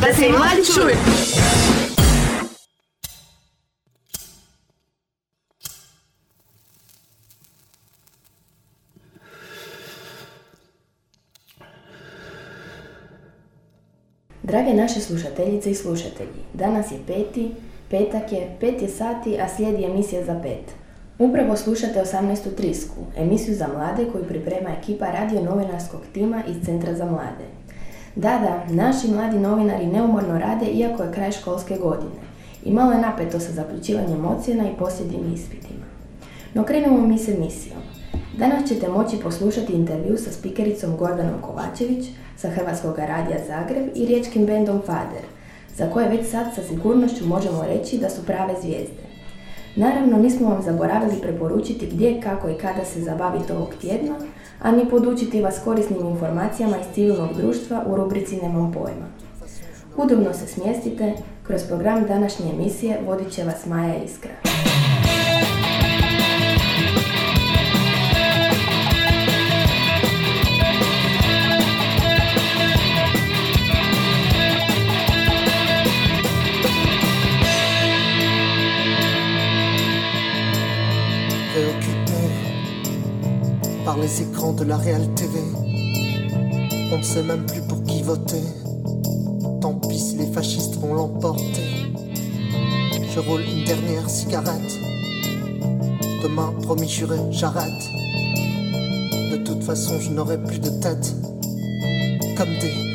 da se mladi čuju. Drage naše slušateljice i slušatelji, danas je peti, petak je, pet je sati, a slijedi emisija za pet. Upravo slušate 18. trisku, emisiju za mlade koju priprema ekipa radio novinarskog tima iz Centra za mlade. Da, da, naši mladi novinari neumorno rade iako je kraj školske godine. I malo je napeto sa zaključivanjem ocjena i posljednjim ispitima. No krenemo mi s emisijom. Danas ćete moći poslušati intervju sa spikericom Gordanom Kovačević sa Hrvatskog radija Zagreb i riječkim bendom Fader, za koje već sad sa sigurnošću možemo reći da su prave zvijezde. Naravno, nismo vam zaboravili preporučiti gdje, kako i kada se zabaviti ovog tjedna, a ni podučiti vas korisnim informacijama iz civilnog društva u rubrici Nemam pojma. Udobno se smjestite, kroz program današnje emisije vodit će vas Maja Iskra. Par les écrans de la Real TV. On ne sait même plus pour qui voter. Tant pis si les fascistes vont l'emporter. Je roule une dernière cigarette. Demain, promis juré, j'arrête. De toute façon, je n'aurai plus de tête. Comme des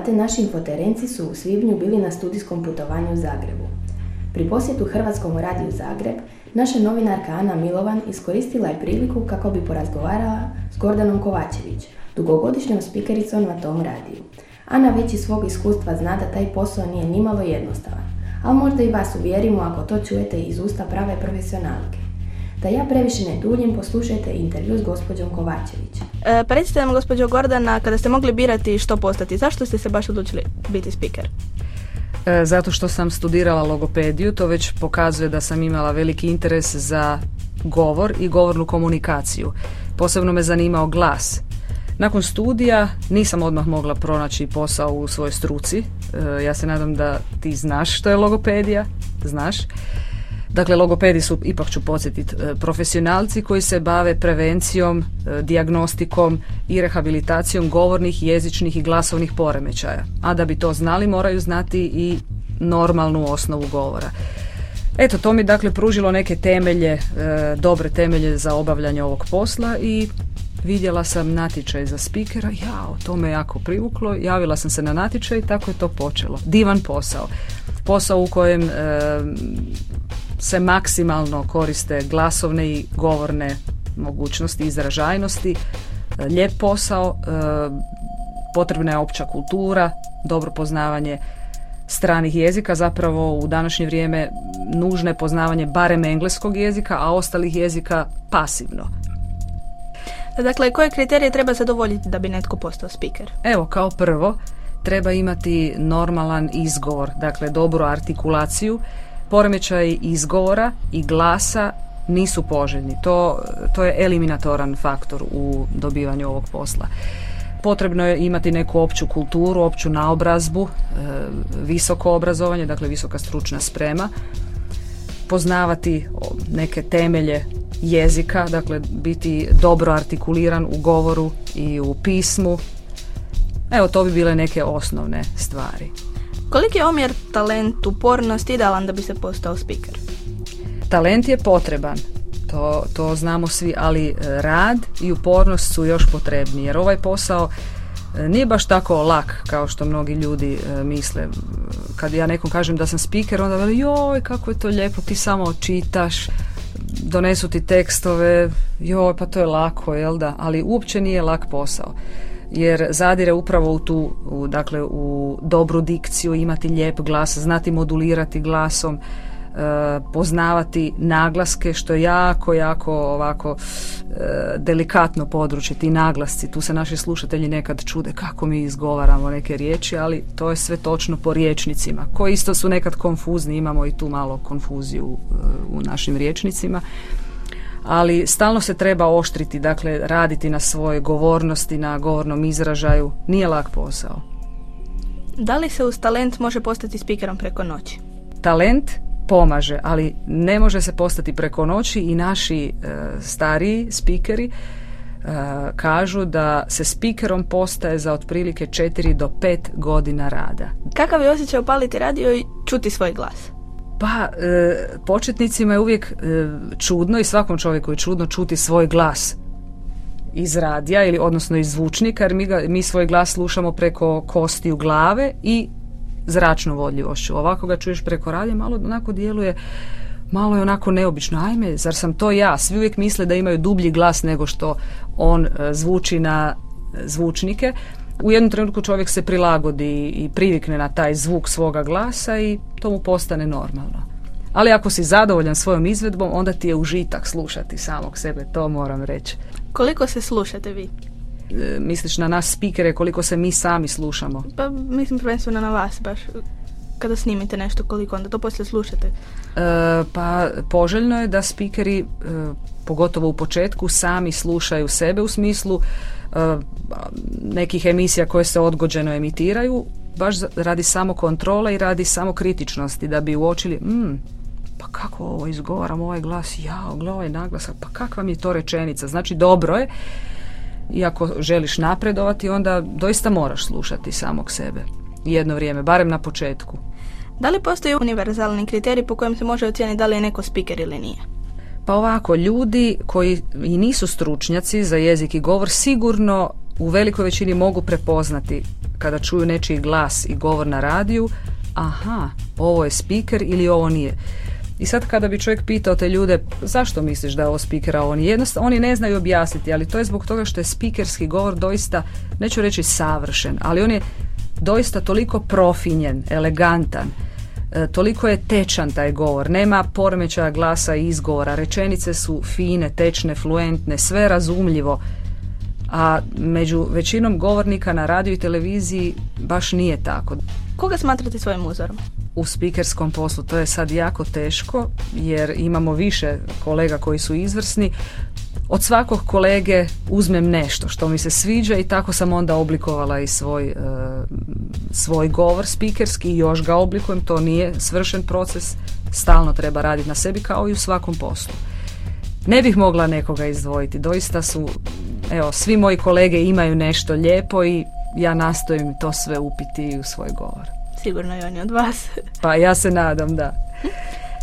znate, naši infoterenci su u svibnju bili na studijskom putovanju u Zagrebu. Pri posjetu Hrvatskom radiju Zagreb, naša novinarka Ana Milovan iskoristila je priliku kako bi porazgovarala s Gordanom Kovačević, dugogodišnjom spikericom na tom radiju. Ana već iz svog iskustva zna da taj posao nije nimalo jednostavan, ali možda i vas uvjerimo ako to čujete iz usta prave profesionalke. Da ja previše ne duljim, poslušajte intervju s gospođom Kovačević. E, pa recite nam, gospođo Gordana, kada ste mogli birati što postati, zašto ste se baš odlučili biti speaker? E, zato što sam studirala logopediju, to već pokazuje da sam imala veliki interes za govor i govornu komunikaciju. Posebno me zanimao glas Nakon studija nisam odmah mogla pronaći posao u svojoj struci. E, ja se nadam da ti znaš što je logopedija, znaš. Dakle, logopedi su, ipak ću podsjetiti, e, profesionalci koji se bave prevencijom, e, dijagnostikom i rehabilitacijom govornih, jezičnih i glasovnih poremećaja. A da bi to znali, moraju znati i normalnu osnovu govora. Eto, to mi dakle pružilo neke temelje, dobre temelje za obavljanje ovog posla i vidjela sam natječaj za spikera, jao, to me jako privuklo, javila sam se na natječaj i tako je to počelo. Divan posao. Posao u kojem e, se maksimalno koriste glasovne i govorne mogućnosti, izražajnosti, lijep posao, e, potrebna je opća kultura, dobro poznavanje stranih jezika, zapravo u današnje vrijeme nužno je poznavanje barem engleskog jezika, a ostalih jezika pasivno. Dakle, koje kriterije treba zadovoljiti da bi netko postao speaker? Evo, kao prvo, treba imati normalan izgovor, dakle dobru artikulaciju. Poremećaj izgovora i glasa nisu poželjni. To, to je eliminatoran faktor u dobivanju ovog posla. Potrebno je imati neku opću kulturu, opću naobrazbu, e, visoko obrazovanje, dakle visoka stručna sprema, poznavati neke temelje jezika, dakle biti dobro artikuliran u govoru i u pismu. Evo to bi bile neke osnovne stvari. Koliki je omjer talent, upornost idealan da bi se postao speaker? Talent je potreban, to, to znamo svi, ali e, rad i upornost su još potrebni jer ovaj posao e, nije baš tako lak kao što mnogi ljudi e, misle. Kad ja nekom kažem da sam speaker, onda veli joj kako je to lijepo, ti samo čitaš, donesu ti tekstove, joj pa to je lako, jel da, ali uopće nije lak posao jer zadire upravo u tu, u, dakle u dobru dikciju, imati lijep glas, znati modulirati glasom, E, poznavati naglaske što je jako, jako ovako e, delikatno područje, ti naglasci. Tu se naši slušatelji nekad čude kako mi izgovaramo neke riječi, ali to je sve točno po riječnicima, koji isto su nekad konfuzni, imamo i tu malo konfuziju e, u našim riječnicima ali stalno se treba oštriti, dakle raditi na svojoj govornosti, na govornom izražaju, nije lak posao. Da li se uz talent može postati spikerom preko noći? Talent pomaže, ali ne može se postati preko noći i naši e, stariji spikeri e, kažu da se spikerom postaje za otprilike 4 do 5 godina rada. Kakav je osjećaj upaliti radio i čuti svoj glas? Pa, e, početnicima je uvijek čudno i svakom čovjeku je čudno čuti svoj glas iz radija ili odnosno iz zvučnika jer mi, ga, mi svoj glas slušamo preko kosti u glave i zračnom vodljivošću. Ovako ga čuješ preko radija, malo onako djeluje malo je onako neobično. Ajme, zar sam to ja? Svi uvijek misle da imaju dublji glas nego što on e, zvuči na zvučnike. U jednom trenutku čovjek se prilagodi i privikne na taj zvuk svoga glasa i to mu postane normalno. Ali ako si zadovoljan svojom izvedbom, onda ti je užitak slušati samog sebe, to moram reći. Koliko se slušate vi? E, misliš na nas spikere koliko se mi sami slušamo? Pa mislim prvenstveno na vas baš kada snimite nešto koliko onda to poslije slušate? E, pa poželjno je da spikeri e, pogotovo u početku sami slušaju sebe u smislu nekih emisija koje se odgođeno emitiraju baš radi samo kontrole i radi samo kritičnosti da bi uočili mm, pa kako ovo izgovaram ovaj glas ja, ovaj naglasak pa kakva mi je to rečenica znači dobro je i ako želiš napredovati onda doista moraš slušati samog sebe jedno vrijeme, barem na početku. Da li postoji univerzalni kriterij po kojem se može ocijeniti da li je neko speaker ili nije? Pa ovako, ljudi koji i nisu stručnjaci za jezik i govor sigurno u velikoj većini mogu prepoznati kada čuju nečiji glas i govor na radiju, aha, ovo je speaker ili ovo nije. I sad kada bi čovjek pitao te ljude zašto misliš da je ovo speaker, a oni jednostavno, oni ne znaju objasniti, ali to je zbog toga što je spikerski govor doista, neću reći savršen, ali on je doista toliko profinjen, elegantan, toliko je tečan taj govor, nema poremećaja glasa i izgovora, rečenice su fine, tečne, fluentne, sve razumljivo, a među većinom govornika na radiju i televiziji baš nije tako. Koga smatrate svojim uzorom? u spikerskom poslu. To je sad jako teško jer imamo više kolega koji su izvrsni. Od svakog kolege uzmem nešto što mi se sviđa i tako sam onda oblikovala i svoj, e, svoj govor spikerski i još ga oblikujem, to nije svršen proces, stalno treba raditi na sebi kao i u svakom poslu. Ne bih mogla nekoga izdvojiti, doista su, evo, svi moji kolege imaju nešto lijepo i ja nastojim to sve upiti u svoj govor. Sigurno i oni od vas. Pa ja se nadam, da.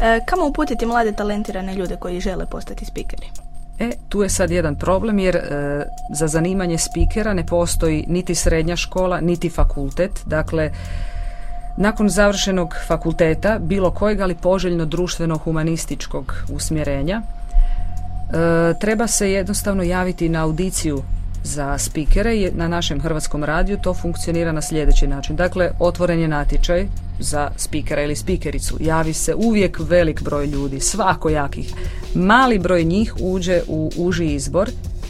E, kamo uputiti mlade talentirane ljude koji žele postati spikeri? E, tu je sad jedan problem jer e, za zanimanje spikera ne postoji niti srednja škola, niti fakultet. Dakle, nakon završenog fakulteta, bilo kojeg, ali poželjno društveno-humanističkog usmjerenja, e, treba se jednostavno javiti na audiciju za spikere na našem hrvatskom radiju to funkcionira na sljedeći način. Dakle, otvoren je natječaj za spikera ili spikericu. Javi se uvijek velik broj ljudi, svakojakih. Mali broj njih uđe u uži izbor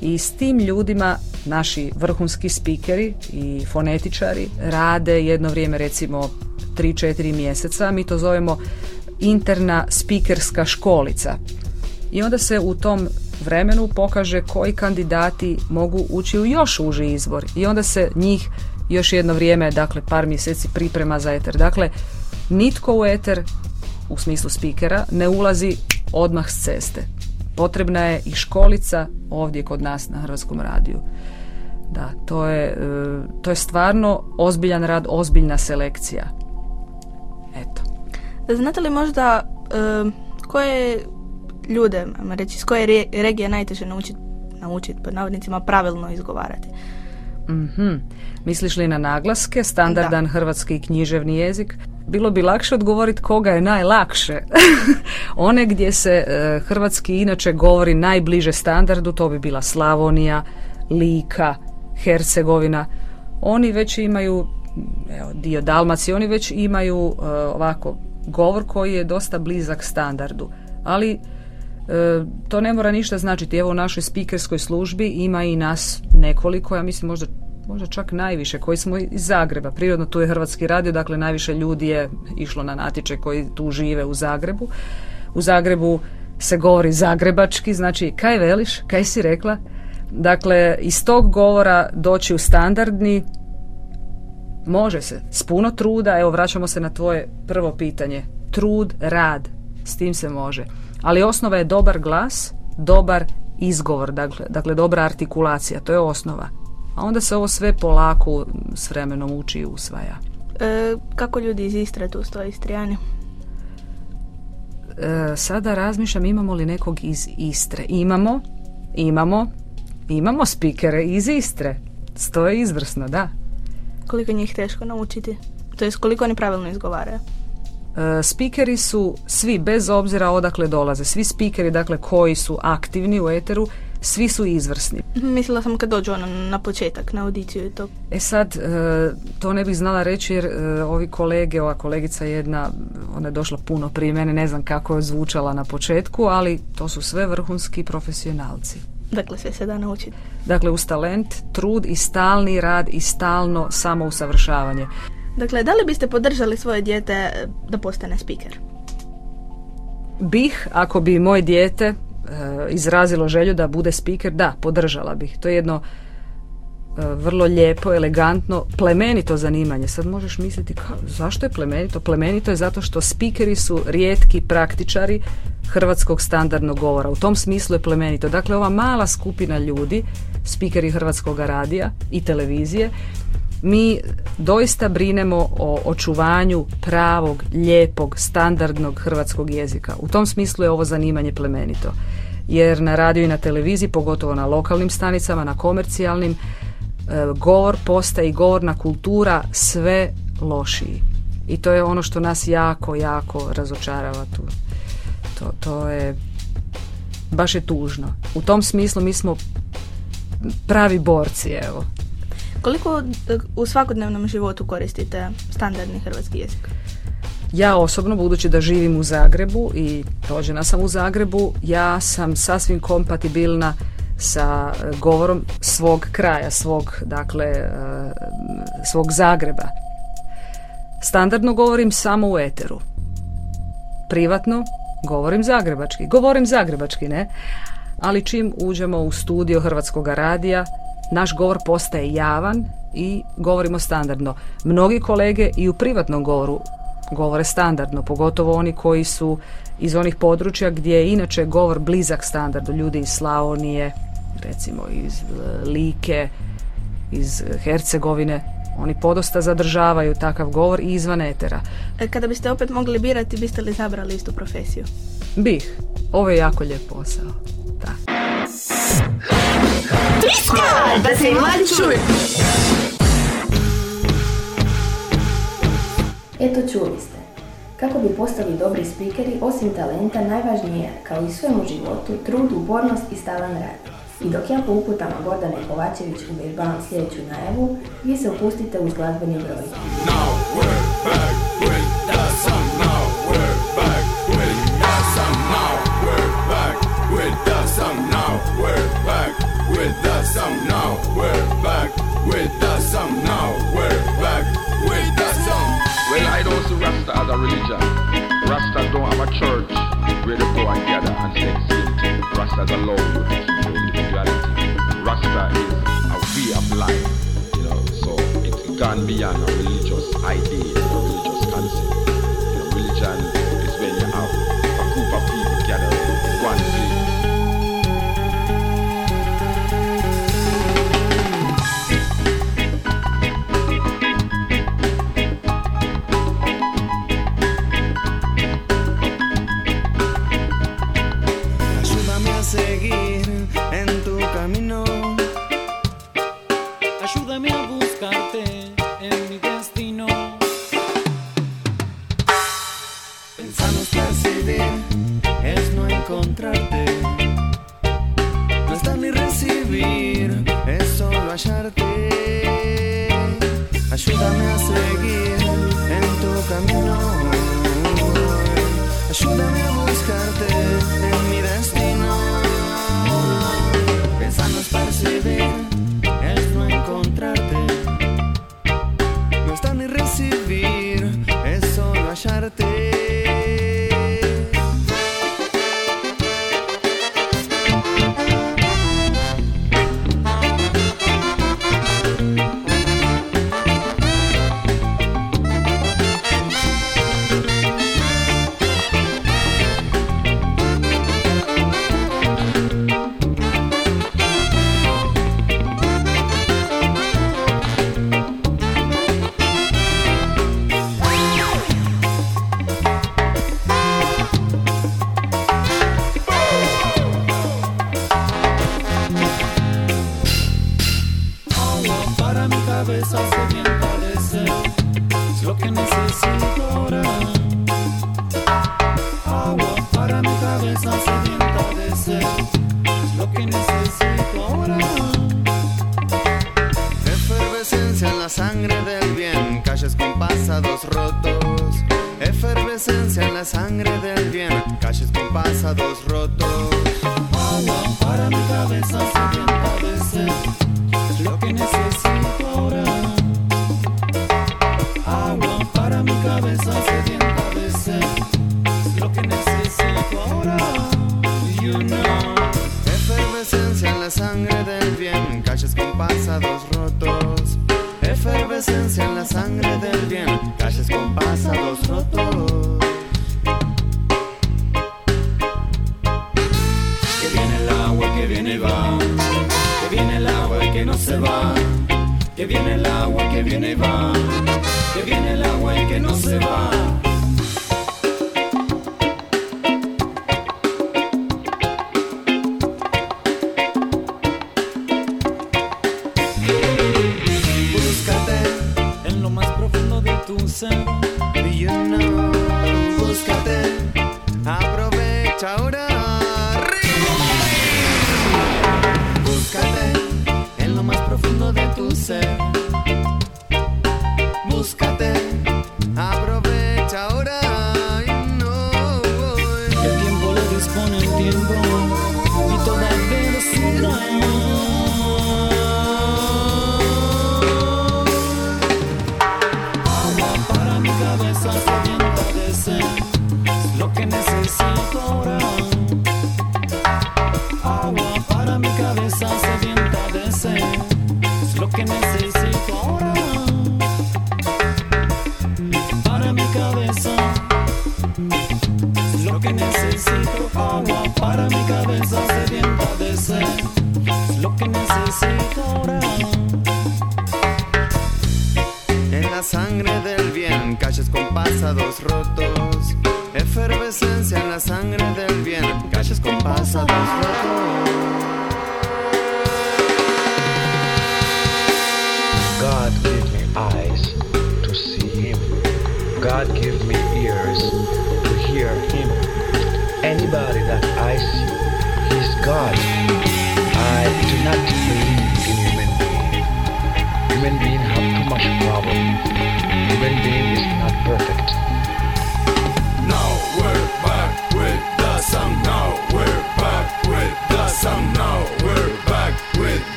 i s tim ljudima naši vrhunski spikeri i fonetičari rade jedno vrijeme recimo 3-4 mjeseca. Mi to zovemo interna spikerska školica. I onda se u tom vremenu pokaže koji kandidati mogu ući u još uži izbor i onda se njih još jedno vrijeme, dakle par mjeseci priprema za eter. Dakle, nitko u eter, u smislu spikera, ne ulazi odmah s ceste. Potrebna je i školica ovdje kod nas na Hrvatskom radiju. Da, to je, e, to je stvarno ozbiljan rad, ozbiljna selekcija. Eto. Znate li možda e, koje ljude, reći, s koje regije najteže naučiti naučiti pod navodnicima pravilno izgovarati. mm Misliš li na naglaske, standardan da. hrvatski književni jezik? Bilo bi lakše odgovoriti koga je najlakše. One gdje se e, hrvatski inače govori najbliže standardu, to bi bila Slavonija, Lika, Hercegovina. Oni već imaju, evo, dio Dalmacije, oni već imaju e, ovako govor koji je dosta blizak standardu. Ali to ne mora ništa značiti. Evo u našoj spikerskoj službi ima i nas nekoliko, ja mislim možda možda čak najviše, koji smo iz Zagreba. Prirodno tu je Hrvatski radio, dakle najviše ljudi je išlo na natječaj koji tu žive u Zagrebu. U Zagrebu se govori zagrebački, znači kaj veliš, kaj si rekla? Dakle, iz tog govora doći u standardni može se, s puno truda, evo vraćamo se na tvoje prvo pitanje. Trud, rad, s tim se može. Ali osnova je dobar glas, dobar izgovor, dakle, dakle dobra artikulacija, to je osnova. A onda se ovo sve polako s vremenom uči i usvaja. E, kako ljudi iz Istre tu stoje Istrijani? E, sada razmišljam imamo li nekog iz Istre. Imamo, imamo, imamo spikere iz Istre. Stoje izvrsno, da. Koliko njih teško naučiti? To je koliko oni pravilno izgovaraju? E, spikeri su svi, bez obzira odakle dolaze, svi spikeri dakle koji su aktivni u eteru, svi su izvrsni. Mislila sam kad dođu ono na početak, na audiciju i to. E sad, e, to ne bih znala reći jer e, ovi kolege, ova kolegica jedna, ona je došla puno prije mene, ne znam kako je zvučala na početku, ali to su sve vrhunski profesionalci. Dakle, sve se da naučiti. Dakle, uz talent, trud i stalni rad i stalno samousavršavanje. Dakle, da li biste podržali svoje dijete eh, da postane speaker? Bih, ako bi moje dijete eh, izrazilo želju da bude speaker, da, podržala bih. To je jedno eh, vrlo lijepo, elegantno, plemenito zanimanje. Sad možeš misliti ka, zašto je plemenito? Plemenito je zato što spikeri su rijetki praktičari hrvatskog standardnog govora. U tom smislu je plemenito. Dakle, ova mala skupina ljudi, spikeri hrvatskog radija i televizije, mi doista brinemo o očuvanju pravog, lijepog, standardnog hrvatskog jezika. U tom smislu je ovo zanimanje plemenito. Jer na radiju i na televiziji, pogotovo na lokalnim stanicama, na komercijalnim, e, govor postaje i govorna kultura sve lošiji. I to je ono što nas jako, jako razočarava tu. To, to je baš je tužno. U tom smislu mi smo pravi borci, evo. Koliko e, u svakodnevnom životu koristite standardni hrvatski jezik? Ja osobno, budući da živim u Zagrebu i rođena sam u Zagrebu, ja sam sasvim kompatibilna sa e, govorom svog kraja, svog, dakle, e, svog Zagreba. Standardno govorim samo u eteru. Privatno govorim zagrebački. Govorim zagrebački, ne? ali čim uđemo u studio Hrvatskog radija, naš govor postaje javan i govorimo standardno. Mnogi kolege i u privatnom govoru govore standardno, pogotovo oni koji su iz onih područja gdje je inače govor blizak standardu, ljudi iz Slavonije, recimo iz e, Like, iz Hercegovine, oni podosta zadržavaju takav govor i izvan etera. E, kada biste opet mogli birati, biste li zabrali istu profesiju? Bih. Ovo je jako lijep posao. Da. Da se i mladi čuje. Eto čuli ste. Kako bi postali dobri spikeri, osim talenta, najvažnije, kao i svemu životu, trud, upornost i stalan rad. I dok ja po uputama Gordane Kovačević uvježbavam sljedeću najavu, vi se upustite uz glazbeni broj. Well, I don't see Rasta as a religion. Rasta don't have a church where they go gather and sing sing. Rasta allow you to keep individuality. Rasta is a way of life, you know, so it's gone beyond a religious idea, a religious concept. You know, religion is when you have listen.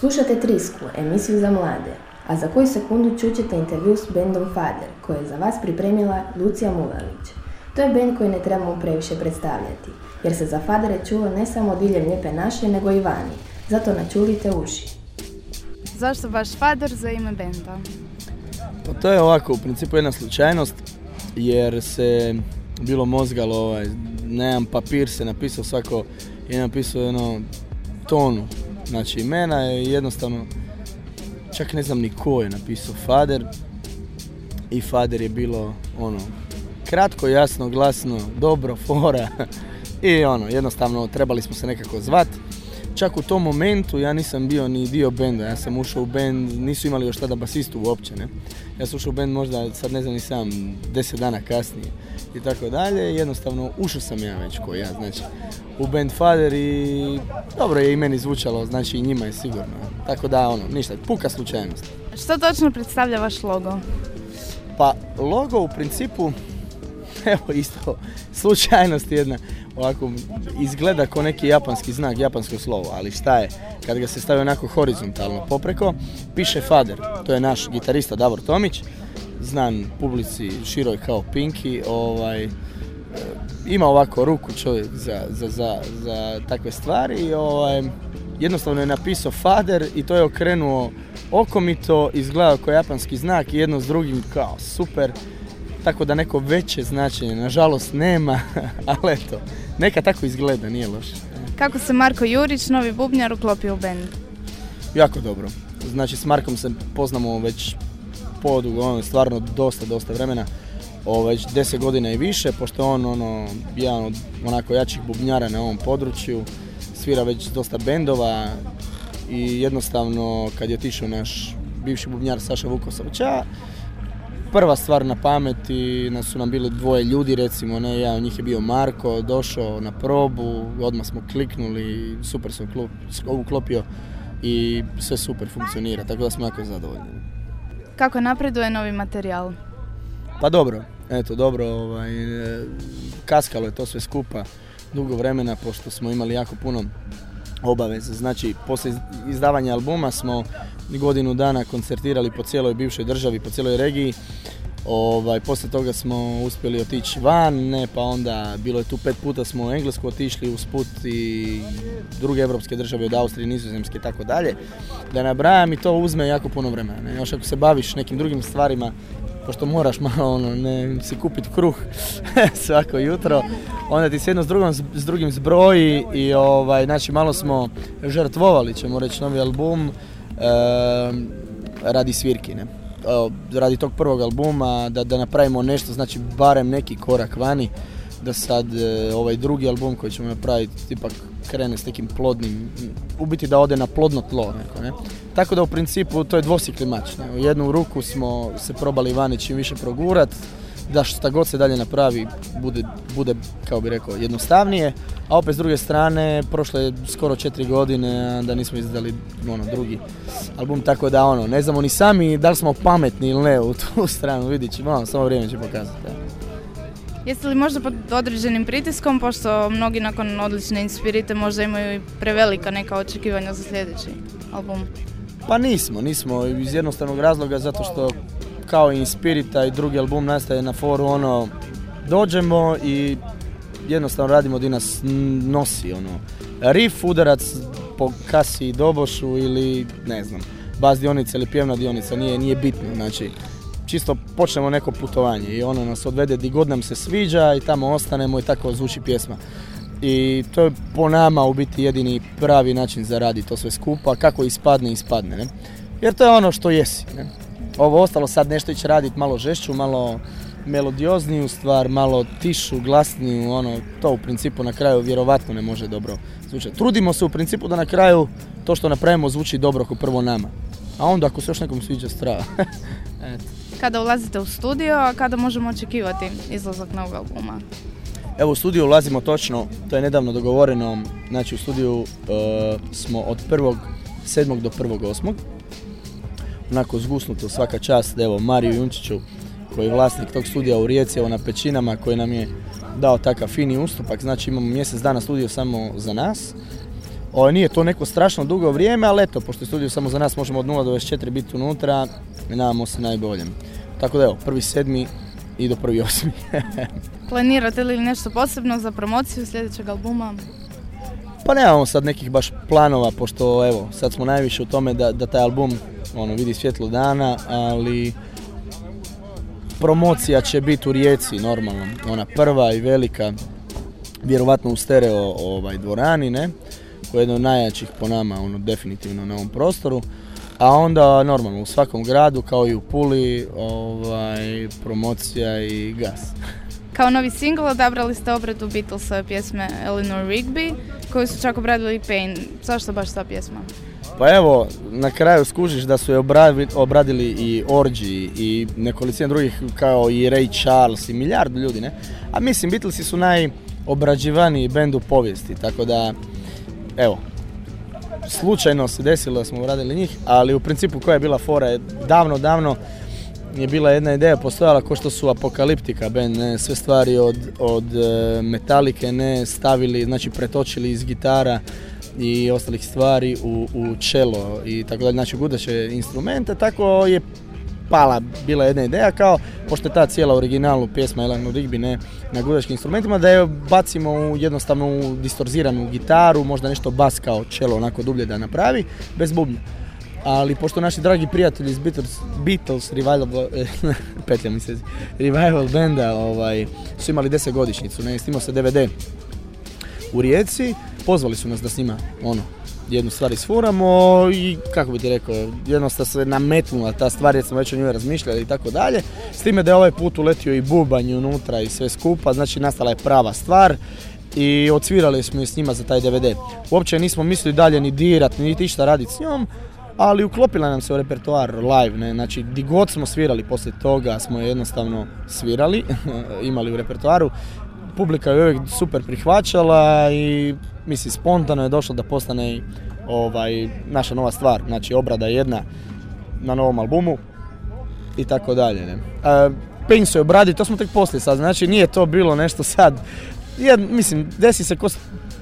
Slušate Trisku, emisiju za mlade, a za koju sekundu čućete intervju s bendom Fader, koje je za vas pripremila Lucija Muvalić. To je bend koji ne trebamo previše predstavljati, jer se za Fadere čulo ne samo diljem Lijepe naše, nego i vani. Zato načulite uši. Zašto baš Fader za ime benda? Pa to je ovako, u principu jedna slučajnost, jer se bilo mozgalo, ovaj, jedan papir se napisao svako, je napisao jedno tonu, znači imena je jednostavno, čak ne znam ni ko je napisao Fader, i Fader je bilo ono, kratko, jasno, glasno, dobro, fora, i ono, jednostavno trebali smo se nekako zvat. Čak u tom momentu ja nisam bio ni dio benda, ja sam ušao u bend, nisu imali još tada basistu uopće, ne. Ja sam ušao u bend možda, sad ne znam ni sam, deset dana kasnije i tako dalje. Jednostavno ušao sam ja već ko ja, znači u band Father i dobro je i meni zvučalo, znači i njima je sigurno. Tako da ono, ništa, puka slučajnost. Što točno predstavlja vaš logo? Pa logo u principu, evo isto, slučajnost jedna, ovako izgleda kao neki japanski znak, japansko slovo, ali šta je, kad ga se stavi onako horizontalno popreko, piše Fader, to je naš gitarista Davor Tomić, znan publici široj kao Pinky, ovaj, e, ima ovako ruku čovjek za, za, za, za takve stvari i ovaj, jednostavno je napisao Fader i to je okrenuo okomito, izgledao kao japanski znak i jedno s drugim kao super, tako da neko veće značenje, nažalost nema, ali eto, neka tako izgleda, nije loše. Kako se Marko Jurić, novi bubnjar, uklopio u bend? Jako dobro. Znači s Markom se poznamo već podugo, ono, stvarno dosta, dosta vremena. Već deset godina i više, pošto on ono, jedan od onako jačih bubnjara na ovom području. Svira već dosta bendova i jednostavno kad je otišao naš bivši bubnjar Saša Vukosović, a prva stvar na pameti nas su nam bili dvoje ljudi recimo, ne, od njih je bio Marko, došao na probu, odmah smo kliknuli, super sam klop- uklopio i sve super funkcionira, tako da smo jako zadovoljni. Kako napreduje novi materijal? Pa dobro, eto dobro, ovaj, e, kaskalo je to sve skupa dugo vremena pošto smo imali jako puno obaveza. Znači, poslije iz- izdavanja albuma smo godinu dana koncertirali po cijeloj bivšoj državi, po cijeloj regiji. Ovaj, poslije toga smo uspjeli otići van, ne, pa onda bilo je tu pet puta smo u Englesku otišli usput i druge evropske države od Austrije, Nizozemske i tako dalje. Da nabrajam i to uzme jako puno vremena. Ne? Još ako se baviš nekim drugim stvarima, pošto moraš malo ono, ne, si kupit kruh svako jutro, onda ti se jedno s, drugom, s drugim zbroji i ovaj, znači malo smo žrtvovali, ćemo reći, novi album em, radi svirki, ne. Radi tog prvog albuma, da, da napravimo nešto, znači barem neki korak vani, da sad e, ovaj drugi album koji ćemo napraviti ipak krene s nekim plodnim, u biti da ode na plodno tlo neko, ne. Tako da u principu to je dvosikli mač, ne. U jednu ruku smo se probali vani čim više progurat, da šta god se dalje napravi bude, bude kao bi rekao, jednostavnije, a opet s druge strane, prošlo je skoro četiri godine da nismo izdali ono, drugi album, tako da ono, ne znamo ni sami da li smo pametni ili ne u tu stranu, vidit ćemo, ono, samo vrijeme će pokazati. Jeste li možda pod određenim pritiskom, pošto mnogi nakon odlične inspirite možda imaju i prevelika neka očekivanja za sljedeći album? Pa nismo, nismo iz jednostavnog razloga zato što kao i Inspirita i drugi album nastaje na foru ono dođemo i jednostavno radimo di nas nosi ono riff, udarac po kasi i dobošu ili ne znam bas dionica ili pjevna dionica, nije, nije bitno, znači čisto počnemo neko putovanje i ono nas odvede di god nam se sviđa i tamo ostanemo i tako zvuči pjesma. I to je po nama u biti jedini pravi način za raditi to sve skupa, kako ispadne, ispadne, ne? Jer to je ono što jesi, ne? Ovo ostalo sad nešto će raditi malo žešću, malo melodiozniju stvar, malo tišu, glasniju, ono, to u principu na kraju vjerovatno ne može dobro zvučati. Trudimo se u principu da na kraju to što napravimo zvuči dobro ko prvo nama. A onda ako se još nekom sviđa strava. Eto. Kada ulazite u studio, a kada možemo očekivati izlazak novog albuma? Evo u studiju ulazimo točno, to je nedavno dogovoreno, znači u studiju e, smo od 1.7. do 1.8. Onako zgusnuto svaka čast, evo Mariju Junčiću koji je vlasnik tog studija u Rijeci, evo na Pećinama koji nam je dao takav fini ustupak, znači imamo mjesec dana studio samo za nas. O, nije to neko strašno dugo vrijeme, ali eto, pošto je studio samo za nas, možemo od 0 do 24 biti unutra i nadamo se najboljem. Tako da evo, prvi sedmi i do prvi osmi. Planirate li nešto posebno za promociju sljedećeg albuma? Pa nemamo sad nekih baš planova, pošto evo, sad smo najviše u tome da, da taj album ono, vidi svjetlo dana, ali promocija će biti u Rijeci normalno, ona prva i velika, vjerovatno u stereo ovaj, dvorani, ne? Koja je jedna od najjačih po nama, ono, definitivno na ovom prostoru. A onda normalno u svakom gradu kao i u Puli ovaj, promocija i gas. Kao novi singl odabrali ste obradu Beatlesove pjesme Eleanor Rigby, koju su čak obradili Pain. Zašto baš ta pjesma? Pa evo, na kraju skužiš da su je obradili i Orgy i nekolicina drugih kao i Ray Charles i milijardu ljudi, ne? A mislim, Beatlesi su najobrađivaniji bend u povijesti, tako da, evo, slučajno se desilo da smo obradili njih, ali u principu koja je bila fora je davno, davno je bila jedna ideja postojala ko što su Apokaliptika band, ne, sve stvari od, od e, metalike ne stavili, znači pretočili iz gitara i ostalih stvari u, u čelo i tako dalje, znači gudaće instrumente, tako je pala bila jedna ideja kao, pošto je ta cijela originalnu pjesma Elanu Rigby ne, na gudačkim instrumentima, da je bacimo u jednostavno u distorziranu gitaru, možda nešto bas kao čelo onako dublje da napravi, bez bubnja. Ali pošto naši dragi prijatelji iz Beatles, Beatles Revival, petlja mi se, Revival benda ovaj, su imali 10 godišnjicu, ne, snimao se DVD u Rijeci, pozvali su nas da s njima ono, jednu stvar isfuramo i kako bi ti rekao, jednostavno se nametnula ta stvar jer smo već o njoj razmišljali i tako dalje. S time da je ovaj put uletio i bubanj unutra i sve skupa, znači nastala je prava stvar i odsvirali smo je s njima za taj DVD. Uopće nismo mislili dalje ni dirat, niti išta raditi s njom, ali uklopila nam se u repertoar live, ne? znači di god smo svirali poslije toga smo je jednostavno svirali, imali u repertoaru publika je uvijek super prihvaćala i mislim spontano je došlo da postane ovaj, naša nova stvar, znači obrada jedna na novom albumu i tako dalje. Ne. E, su je obradi, to smo tek poslije sad, znači nije to bilo nešto sad, ja, mislim, desi se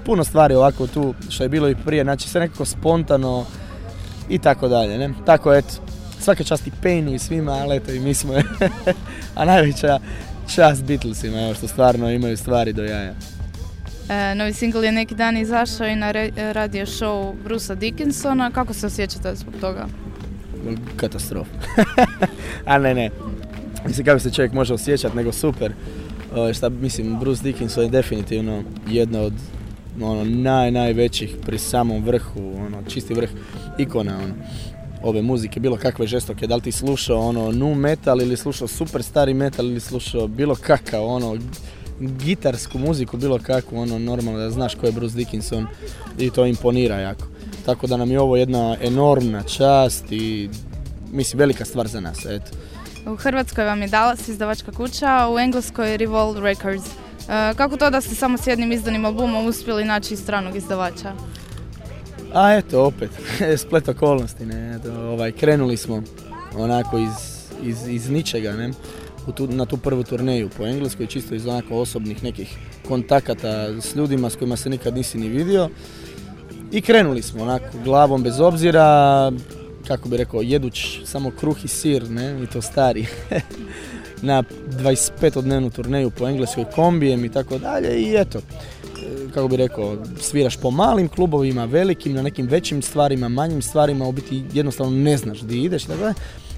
puno stvari ovako tu što je bilo i prije, znači sve nekako spontano i tako dalje. Ne. Tako eto, svaka čast i Painu i svima, ali eto i mi smo, a najveća čast Beatlesima, evo što stvarno imaju stvari do jaja. E, novi singl je neki dan izašao i na radio show Brusa Dickinsona. Kako se osjećate zbog toga? Katastrofa. A ne, ne. Mislim kako se čovjek može osjećati, nego super. Šta, mislim, Bruce Dickinson je definitivno jedna od ono, naj, najvećih pri samom vrhu, ono, čisti vrh ikona. Ono ove muzike, bilo kakve žestoke, da li ti slušao ono nu metal ili slušao super stari metal ili slušao bilo kakav ono gitarsku muziku, bilo kakvu, ono normalno da znaš ko je Bruce Dickinson i to imponira jako. Tako da nam je ovo jedna enormna čast i mislim velika stvar za nas, eto. U Hrvatskoj vam je Dallas izdavačka kuća, u Engleskoj Revolt Records. E, kako to da ste samo s jednim izdanim albumom uspjeli naći stranog izdavača? A eto, opet, splet okolnosti, ne, ovaj, krenuli smo onako iz, iz, iz ničega, ne. u tu, na tu prvu turneju po Engleskoj, čisto iz onako osobnih nekih kontakata s ljudima s kojima se nikad nisi ni vidio. I krenuli smo onako glavom bez obzira, kako bi rekao, jeduć samo kruh i sir, ne, i to stari. na 25-dnevnu turneju po Engleskoj kombijem i tako dalje i eto, e, kako bi rekao, sviraš po malim klubovima, velikim, na nekim većim stvarima, manjim stvarima, u biti jednostavno ne znaš di ideš, tako.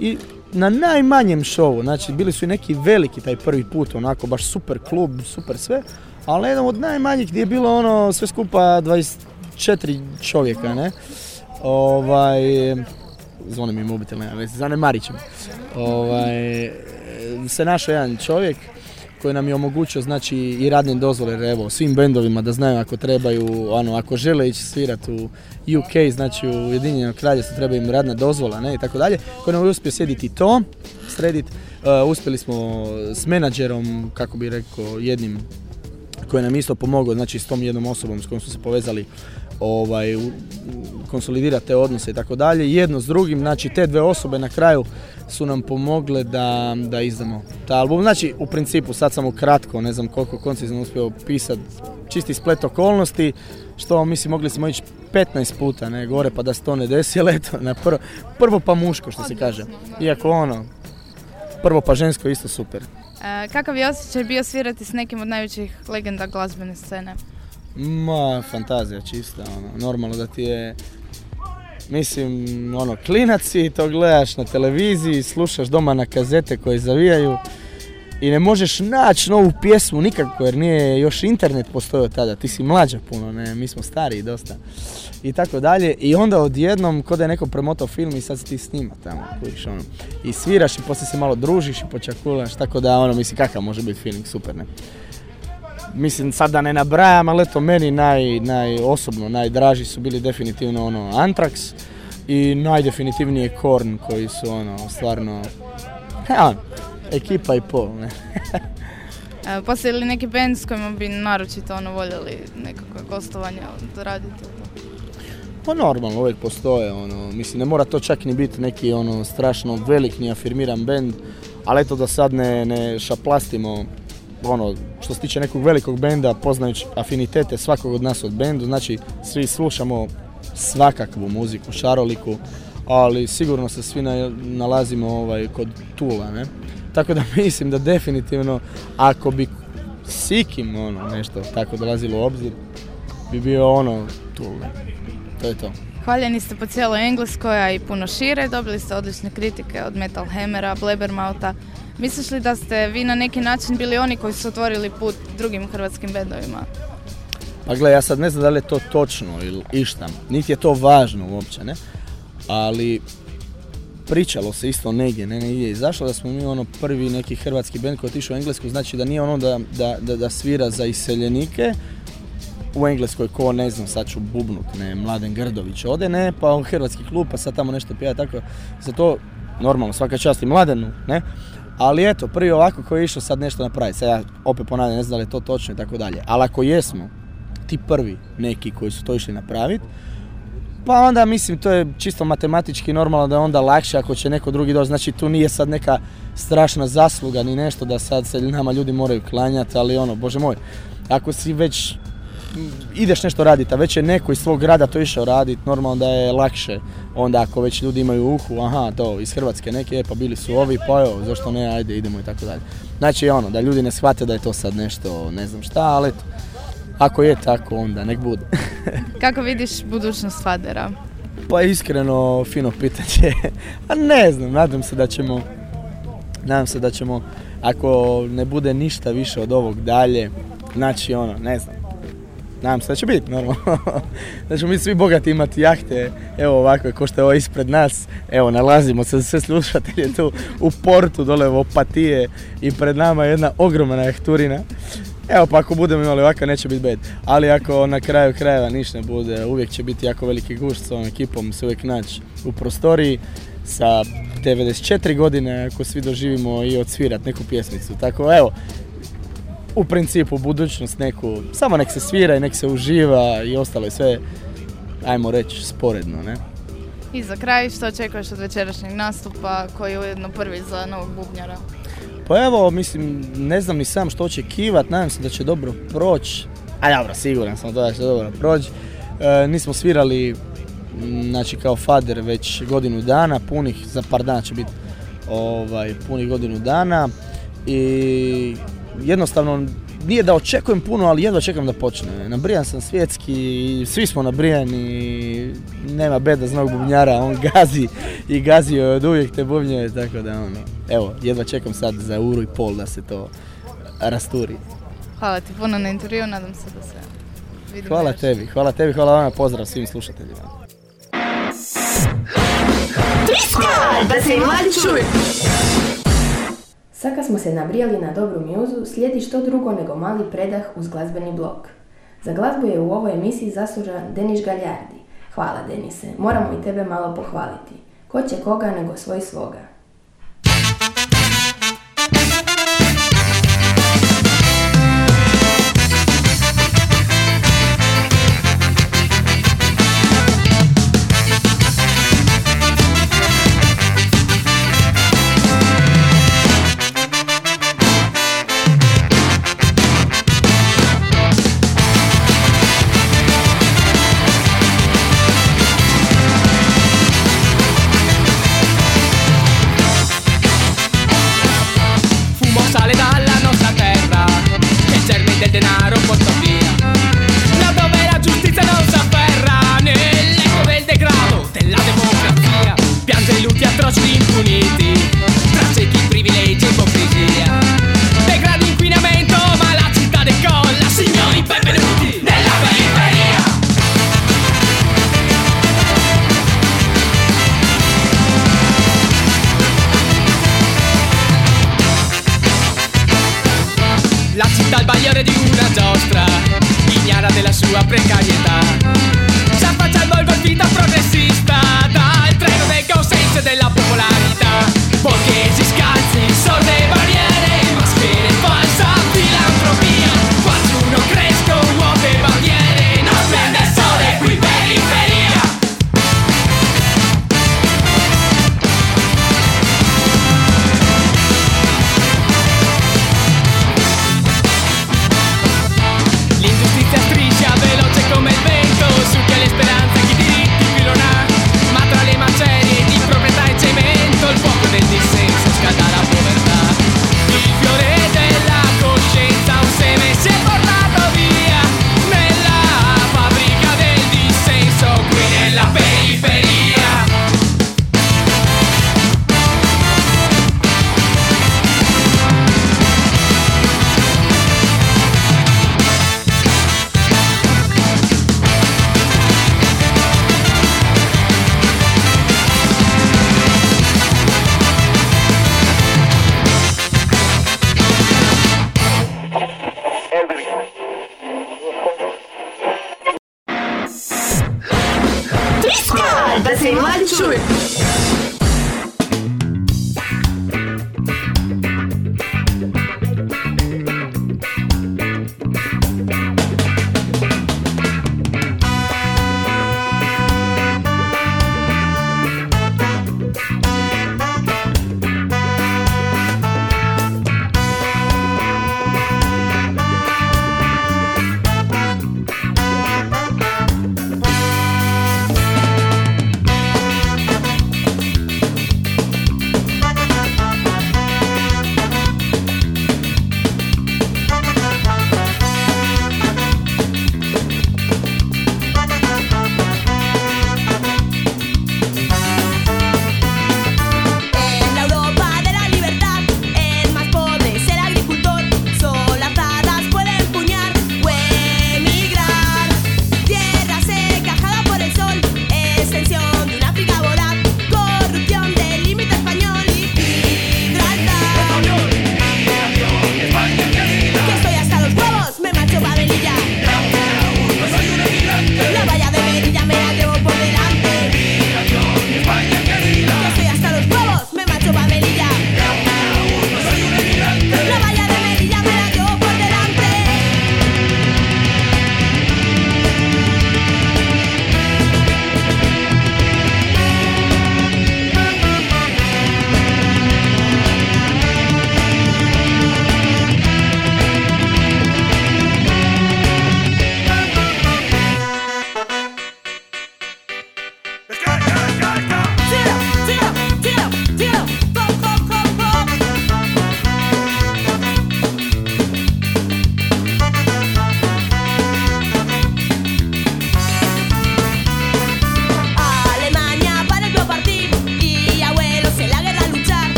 I na najmanjem šovu, znači bili su i neki veliki taj prvi put, onako baš super klub, super sve, ali jedan od najmanjih gdje je bilo ono sve skupa 24 čovjeka, ne? Ovaj, zvoni mi mobitel, veze, zanemarit ćemo. Ovaj, se našao jedan čovjek koji nam je omogućio znači i radne dozvole evo svim bendovima da znaju ako trebaju, ano, ako žele ići svirati u UK, znači u Ujedinjeno kraljevstvo treba im radna dozvola ne, i tako dalje, koji nam je uspio sjediti to, sredit, Uh, uspjeli smo s menadžerom, kako bi rekao, jednim koji nam isto pomogao, znači s tom jednom osobom s kojom smo se povezali ovaj, konsolidirati te odnose i tako dalje. Jedno s drugim, znači te dve osobe na kraju su nam pomogle da, da izdamo taj album. Znači, u principu, sad sam ukratko, ne znam koliko koncizno uspio pisati, čisti splet okolnosti, što mislim mogli smo ići 15 puta ne gore pa da se to ne desi, ali eto, na prvo, prvo pa muško što se kaže. Iako ono, prvo pa žensko isto super. E, kakav je osjećaj bio svirati s nekim od najvećih legenda glazbene scene? Ma, fantazija čista, ono, normalno da ti je, mislim, ono, klinac si, to gledaš na televiziji, slušaš doma na kazete koje zavijaju i ne možeš naći novu pjesmu nikako jer nije još internet postojao tada, ti si mlađa puno, ne, mi smo stariji dosta i tako dalje. I onda odjednom ko da je neko promotao film i sad si ti snima tamo, kužiš, ono, i sviraš i poslije se malo družiš i počakulaš, tako da ono, mislim, kakav može biti feeling, super, ne. Mislim, sad da ne nabrajam, ali eto, meni naj, naj, osobno najdraži su bili definitivno ono Anthrax i najdefinitivnije Korn koji su ono, stvarno, ja, ekipa i pol, ne. E, postoji li neki band s kojima bi naročito ono voljeli nekakve gostovanja raditi? Pa normalno, uvijek postoje, ono, mislim, ne mora to čak ni biti neki ono strašno velik ni afirmiran bend, ali eto da sad ne, ne šaplastimo ono, što se tiče nekog velikog benda, poznajući afinitete svakog od nas od bendu, znači svi slušamo svakakvu muziku, šaroliku, ali sigurno se svi na- nalazimo ovaj, kod Tula, ne? Tako da mislim da definitivno, ako bi sikim ono, nešto tako dolazilo u obzir, bi bio ono Tool? To je to. Hvaljeni ste po cijeloj Engleskoj, a i puno šire, dobili ste odlične kritike od Metal Hammera, Blabbermouta. Misliš li da ste vi na neki način bili oni koji su otvorili put drugim hrvatskim bendovima? Pa gle, ja sad ne znam da li je to točno ili išta, niti je to važno uopće, ne? Ali pričalo se isto negdje, ne, negdje je izašlo da smo mi ono prvi neki hrvatski band koji je otišao u Englesku, znači da nije ono da, da, da, da svira za iseljenike, u Engleskoj ko ne znam, sad ću bubnut, ne, Mladen Grdović ode, ne, pa u hrvatski klub, pa sad tamo nešto pjeva, tako, za to normalno, svaka čast i Mladenu, ne, ali eto, prvi ovako koji je išao sad nešto napraviti, sad ja opet ponavljam, ne znam da li je to točno i tako dalje, ali ako jesmo, ti prvi neki koji su to išli napraviti, pa onda mislim to je čisto matematički normalno da je onda lakše ako će neko drugi doći. Znači tu nije sad neka strašna zasluga ni nešto da sad se nama ljudi moraju klanjati, ali ono, bože moj, ako si već ideš nešto raditi, a već je neko iz svog grada to išao raditi, normalno da je lakše onda ako već ljudi imaju uhu, aha, to iz Hrvatske neke, e, pa bili su ovi, pa evo, zašto ne, ajde, idemo i tako dalje. Znači ono, da ljudi ne shvate da je to sad nešto, ne znam šta, ali eto, ako je tako, onda nek bude. Kako vidiš budućnost Fadera? Pa iskreno, fino pitanje. A ne znam, nadam se da ćemo, nadam se da ćemo, ako ne bude ništa više od ovog dalje, znači ono, ne znam, nadam se da će biti normalno. da ćemo mi svi bogati imati jahte, evo ovakve ko što je ovo ispred nas, evo nalazimo se sve slušatelje tu u portu dole u Opatije i pred nama je jedna ogromna jahturina. Evo pa ako budemo imali ovako neće biti bed. Ali ako na kraju krajeva ništa ne bude, uvijek će biti jako veliki gušt s ovom ekipom, se uvijek naći u prostoriji sa 94 godine ako svi doživimo i odsvirat neku pjesmicu. Tako evo, u principu budućnost neku, samo nek se svira i nek se uživa i ostalo je sve, ajmo reći, sporedno, ne? I za kraj, što očekuješ od večerašnjeg nastupa koji je ujedno prvi za novog bubnjara? Pa evo, mislim, ne znam ni sam što očekivat, nadam se da će dobro proći. A dobro, siguran sam da će dobro proći. E, nismo svirali, znači kao fader već godinu dana, punih, za par dana će biti ovaj, punih godinu dana. I jednostavno nije da očekujem puno, ali jedva čekam da počne. Nabrijan sam svjetski, svi smo nabrijani, nema beda znog bubnjara, on gazi i gazio je od uvijek te bubnje, tako da ono, evo, jedva čekam sad za uru i pol da se to rasturi. Hvala ti puno na intervju, nadam se da se vidimo Hvala još. tebi, hvala tebi, hvala vama, pozdrav svim slušateljima. Da se i mladi čuju. Sad smo se nabrijali na dobru mjuzu, slijedi što drugo nego mali predah uz glazbeni blok. Za glazbu je u ovoj emisiji zaslužan Deniš Galjardi. Hvala Denise, moramo i tebe malo pohvaliti. Ko će koga nego svoj svoga.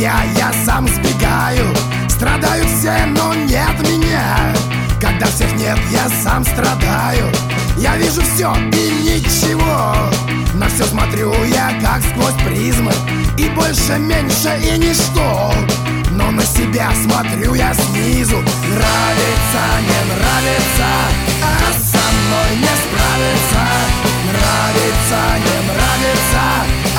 Всем нужен я, я сам сбегаю. Страдают все, но нет меня. Когда всех нет, я сам страдаю. Я вижу все и ничего. На все смотрю я как сквозь призмы. И больше, меньше и ничто. Но на себя смотрю я снизу. Нравится, не нравится А со мной не справится. Нравится, не нравится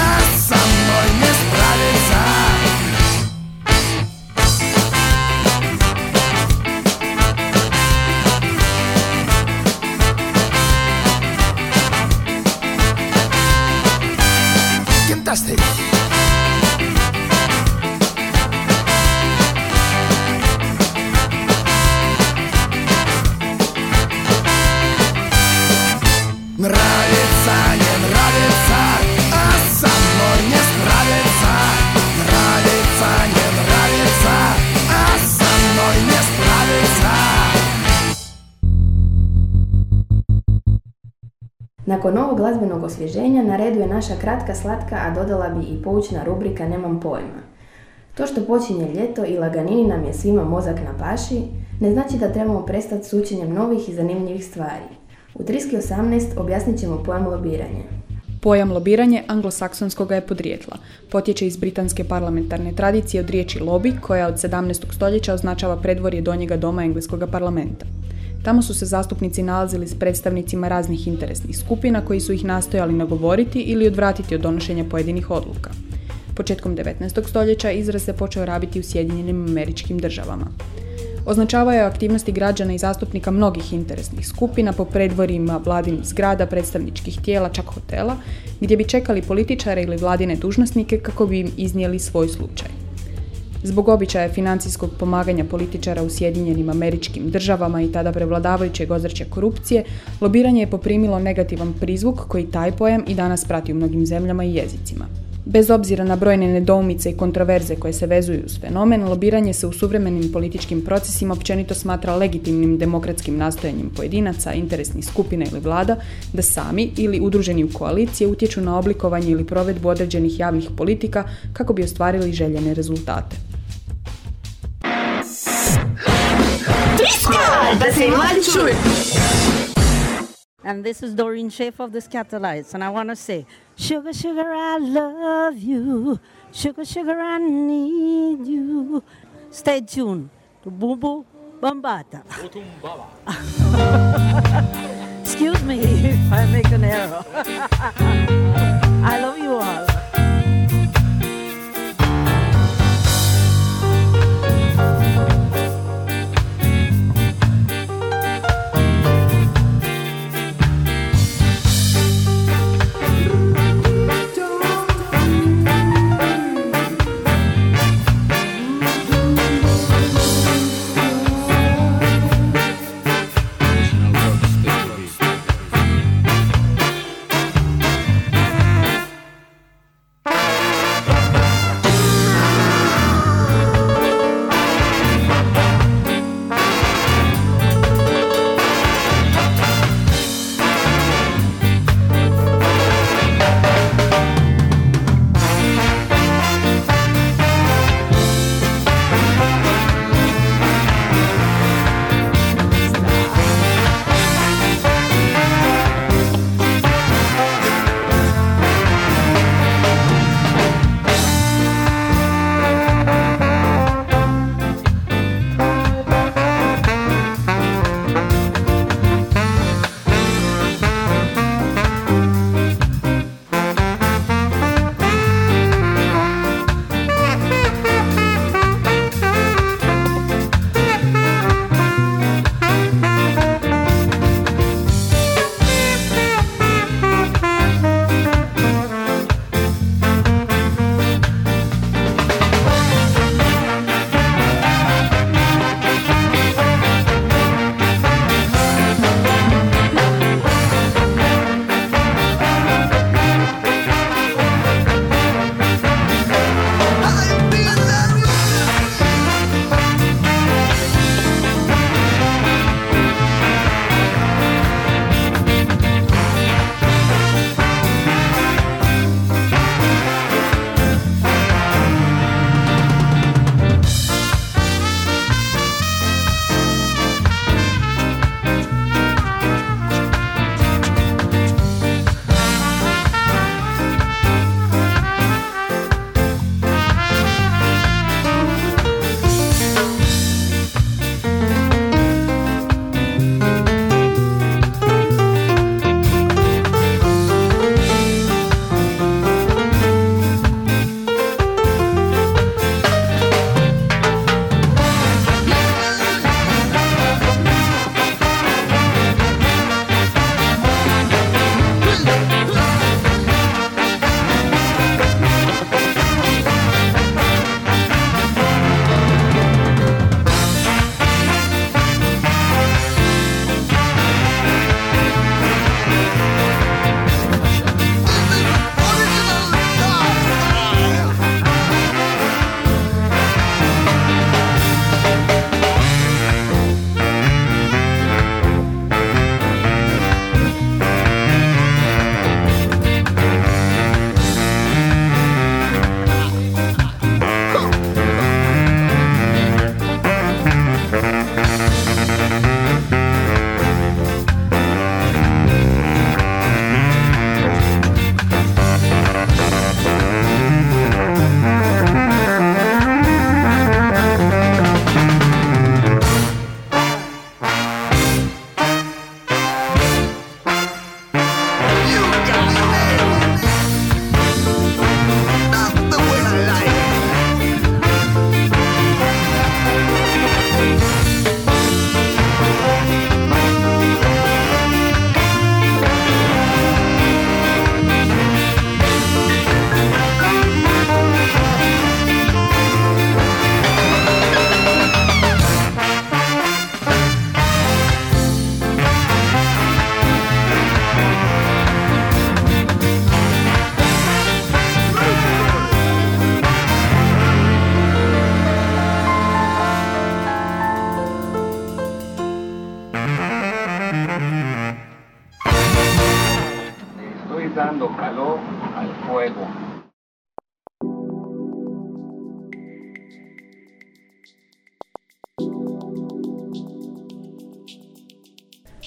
Nakon ovog glazbenog osvježenja na redu je naša kratka, slatka, a dodala bi i poučna rubrika Nemam pojma. To što počinje ljeto i laganini nam je svima mozak na paši, ne znači da trebamo prestati s učenjem novih i zanimljivih stvari. U Triski 18 objasnit ćemo pojam lobiranja. Pojam lobiranje anglosaksonskoga je podrijetla. Potječe iz britanske parlamentarne tradicije od riječi lobby, koja od 17. stoljeća označava predvorje donjega doma engleskog parlamenta. Tamo su se zastupnici nalazili s predstavnicima raznih interesnih skupina koji su ih nastojali nagovoriti ili odvratiti od donošenja pojedinih odluka. Početkom 19. stoljeća izraz se počeo rabiti u Sjedinjenim američkim državama. Označavao je aktivnosti građana i zastupnika mnogih interesnih skupina po predvorima vladinih zgrada, predstavničkih tijela, čak hotela, gdje bi čekali političare ili vladine dužnosnike kako bi im iznijeli svoj slučaj. Zbog običaja financijskog pomaganja političara u Sjedinjenim američkim državama i tada prevladavajućeg ozračja korupcije, lobiranje je poprimilo negativan prizvuk koji taj pojam i danas prati u mnogim zemljama i jezicima. Bez obzira na brojne nedoumice i kontroverze koje se vezuju uz fenomen, lobiranje se u suvremenim političkim procesima općenito smatra legitimnim demokratskim nastojanjem pojedinaca, interesnih skupina ili vlada da sami ili udruženi u koalicije utječu na oblikovanje ili provedbu određenih javnih politika kako bi ostvarili željene rezultate. And this is Doreen Schaefer of the Scatterlights, and I want to say, Sugar, sugar, I love you. Sugar, sugar, I need you. Stay tuned to Bubu Bambata. Excuse me if I make an error. I love you all.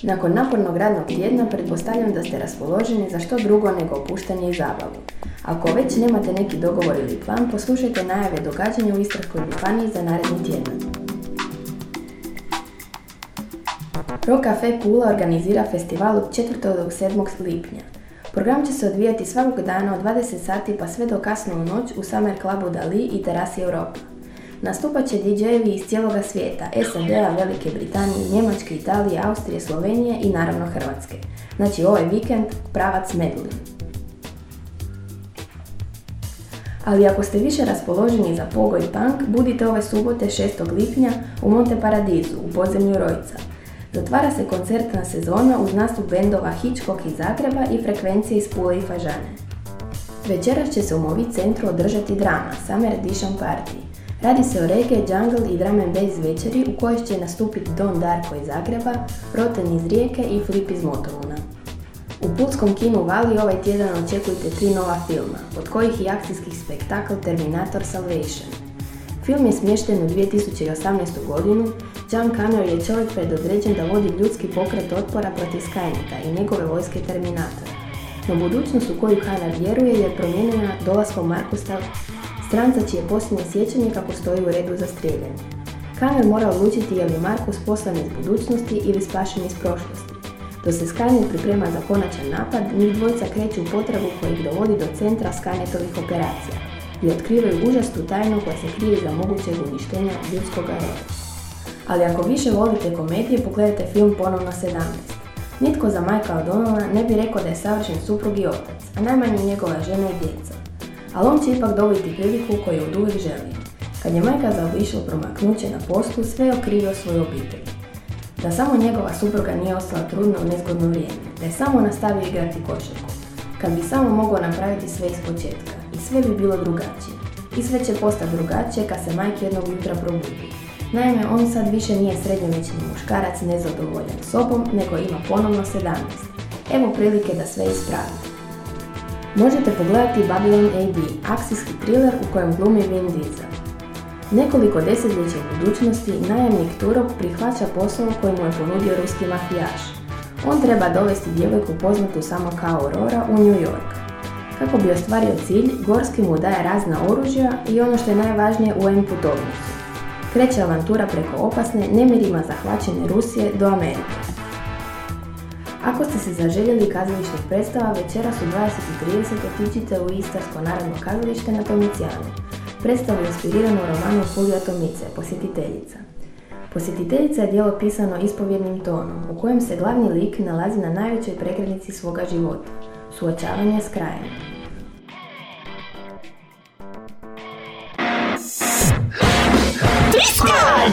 Nakon napornog radnog tjedna pretpostavljam da ste raspoloženi za što drugo nego opuštanje i zabavu. Ako već nemate neki dogovor ili plan, poslušajte najave događanja u Istarskoj županiji za naredni tjedan. Rock Cafe Pula organizira festival od 4. do 7. lipnja. Program će se odvijati svakog dana od 20 sati pa sve do kasno u noć u Summer Clubu Dali i Terasi Europa. Nastupat će DJ-evi iz cijeloga svijeta, SAD-a, Velike Britanije, Njemačke, Italije, Austrije, Slovenije i naravno Hrvatske. Znači ovaj vikend pravac medley. Ali ako ste više raspoloženi za pogo i punk, budite ove subote 6. lipnja u Monte Paradizu u podzemlju Rojca. Zatvara se koncertna sezona uz nastup bendova Hitchcock iz Zagreba i frekvencije iz Pule i Fažane. Večeras će se u Movi centru održati drama Summer Edition Party. Radi se o reggae, jungle i drum and bass večeri u kojoj će nastupiti Don Darko iz Zagreba, Roten iz Rijeke i Flip iz Motovuna. U Pulskom kinu Vali ovaj tjedan očekujte tri nova filma, od kojih i akcijski spektakl Terminator Salvation. Film je smješten u 2018. godinu, Connor je čovjek predodređen da vodi ljudski pokret otpora protiv Skyneta i njegove vojske Terminatora. No budućnost u koju Connor vjeruje je promijenjena dolaskom Markusa, stranca čije posljednje sjećanje kako stoji u redu za strijeljanje. Connor mora odlučiti je li Markus poslan iz budućnosti ili spašen iz prošlosti. Dok se Skynet priprema za konačan napad, njih dvojica kreću u potragu koja ih dovodi do centra Skynetovih operacija i otkrivaju užasnu tajnu koja se krije za mogućeg uništenja ljudskog roda. Ali ako više volite komedije, pogledajte film Ponovno 17. Nitko za Majka O'Donnella ne bi rekao da je savršen suprug i otac, a najmanje njegova žena i djeca. Ali on će ipak dobiti priliku koju od uvijek želio. Kad je majka zaobišla promaknuće na poslu, sve je okrivio svoju obitelj. Da samo njegova supruga nije ostala trudna u nezgodno vrijeme, da je samo nastavio igrati košarku. Kad bi samo mogao napraviti sve iz početka i sve bi bilo drugačije. I sve će postati drugačije kad se majke jednog jutra probudi. Naime, on sad više nije srednjovječni muškarac nezadovoljan sobom, nego ima ponovno 17. Evo prilike da sve ispravi. Možete pogledati Babylon AD, akcijski thriller u kojem glumi Vin Diesel. Nekoliko desetljeća u budućnosti najemnik Turok prihvaća posao koji mu je ponudio ruski mafijaš. On treba dovesti djevojku poznatu samo kao Aurora u New York. Kako bi ostvario cilj, Gorski mu daje razna oružja i ono što je najvažnije UN putovnicu. Kreće avantura preko opasne, nemirima zahvaćene Rusije do Amerike. Ako ste se zaželjeli kazališnih predstava, večeras u 20.30 otičite u Istarsko narodno kazalište na Tomicijanu. Predstavu je inspiriranu romanu Fulija Tomice, posjetiteljica. Posjetiteljica je dijelo pisano ispovjednim tonom, u kojem se glavni lik nalazi na najvećoj prekretnici svoga života, suočavanje s krajem.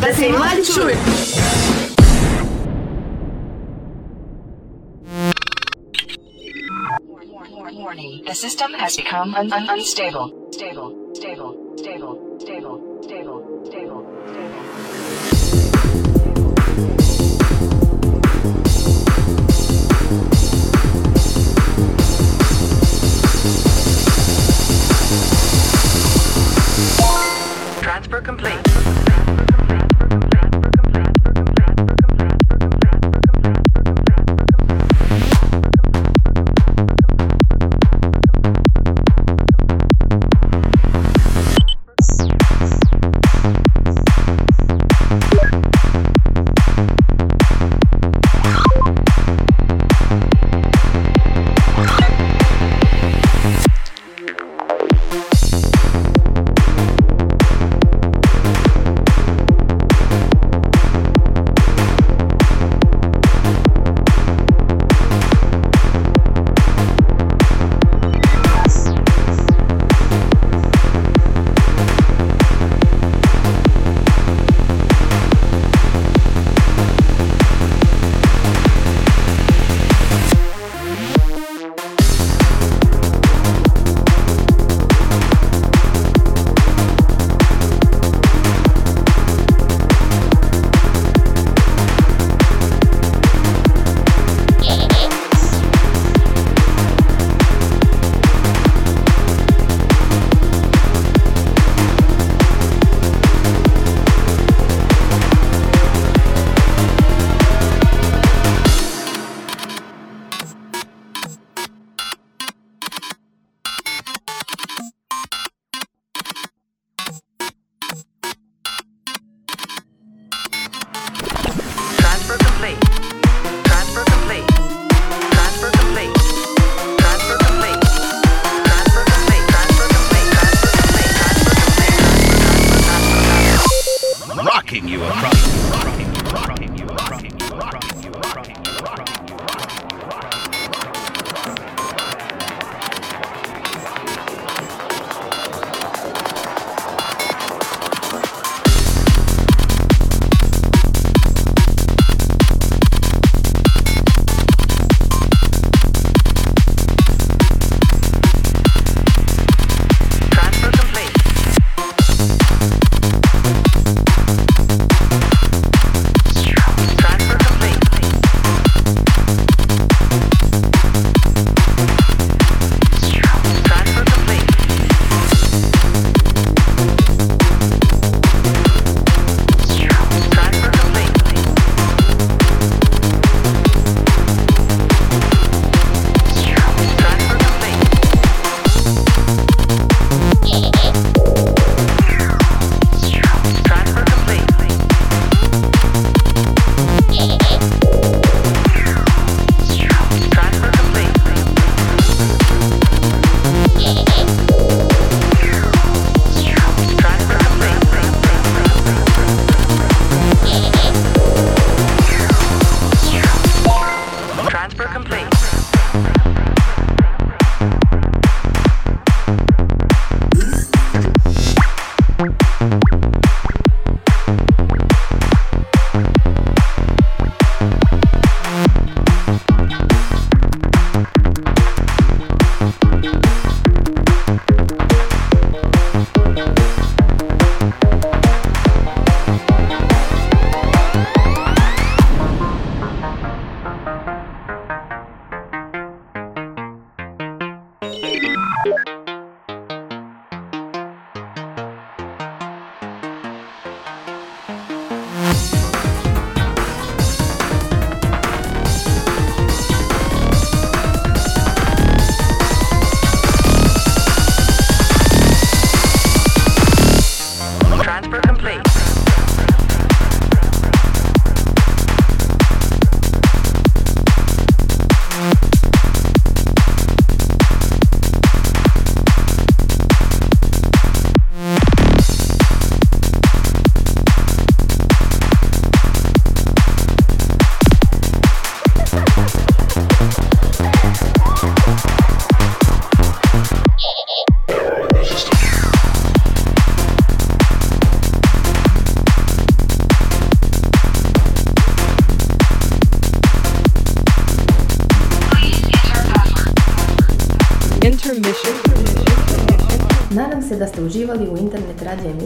Da se mladi čuju! Warning. The system has become un- un- unstable. Stable. Stable. Stable. Stable. Stable. Stable. Transfer complete.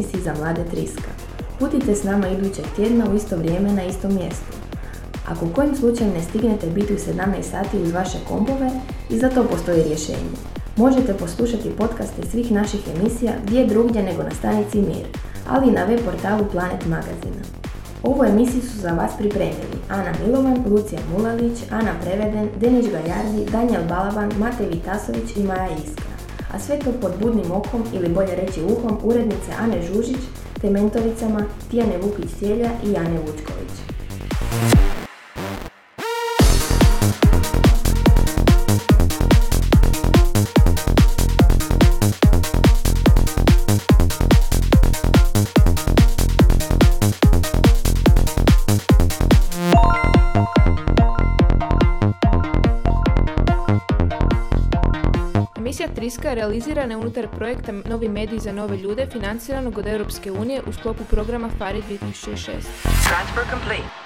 Emisiji za mlade Triska. Putite s nama idućeg tjedna u isto vrijeme na istom mjestu. Ako kojim slučajem ne stignete biti u 17 sati uz vaše kompove, i za to postoji rješenje. Možete poslušati podcaste svih naših emisija gdje drugdje nego na stanici Mir, ali i na web portalu Planet Magazina. Ovu emisiju su za vas pripremili Ana Milovan, Lucija Mulalić, Ana Preveden, Denić Gajardi, Daniel Balaban, Matej Vitasović i Maja Iskra. A sve to pod budnim okom ili bolje reći uhom urednice Ane Žužić te mentoricama Tijane Vukić-Cijelja i Jane Vučković. Triska je unutar projekta Novi mediji za nove ljude financiranog od Europske unije u sklopu programa FARI 2006. Transfer complete.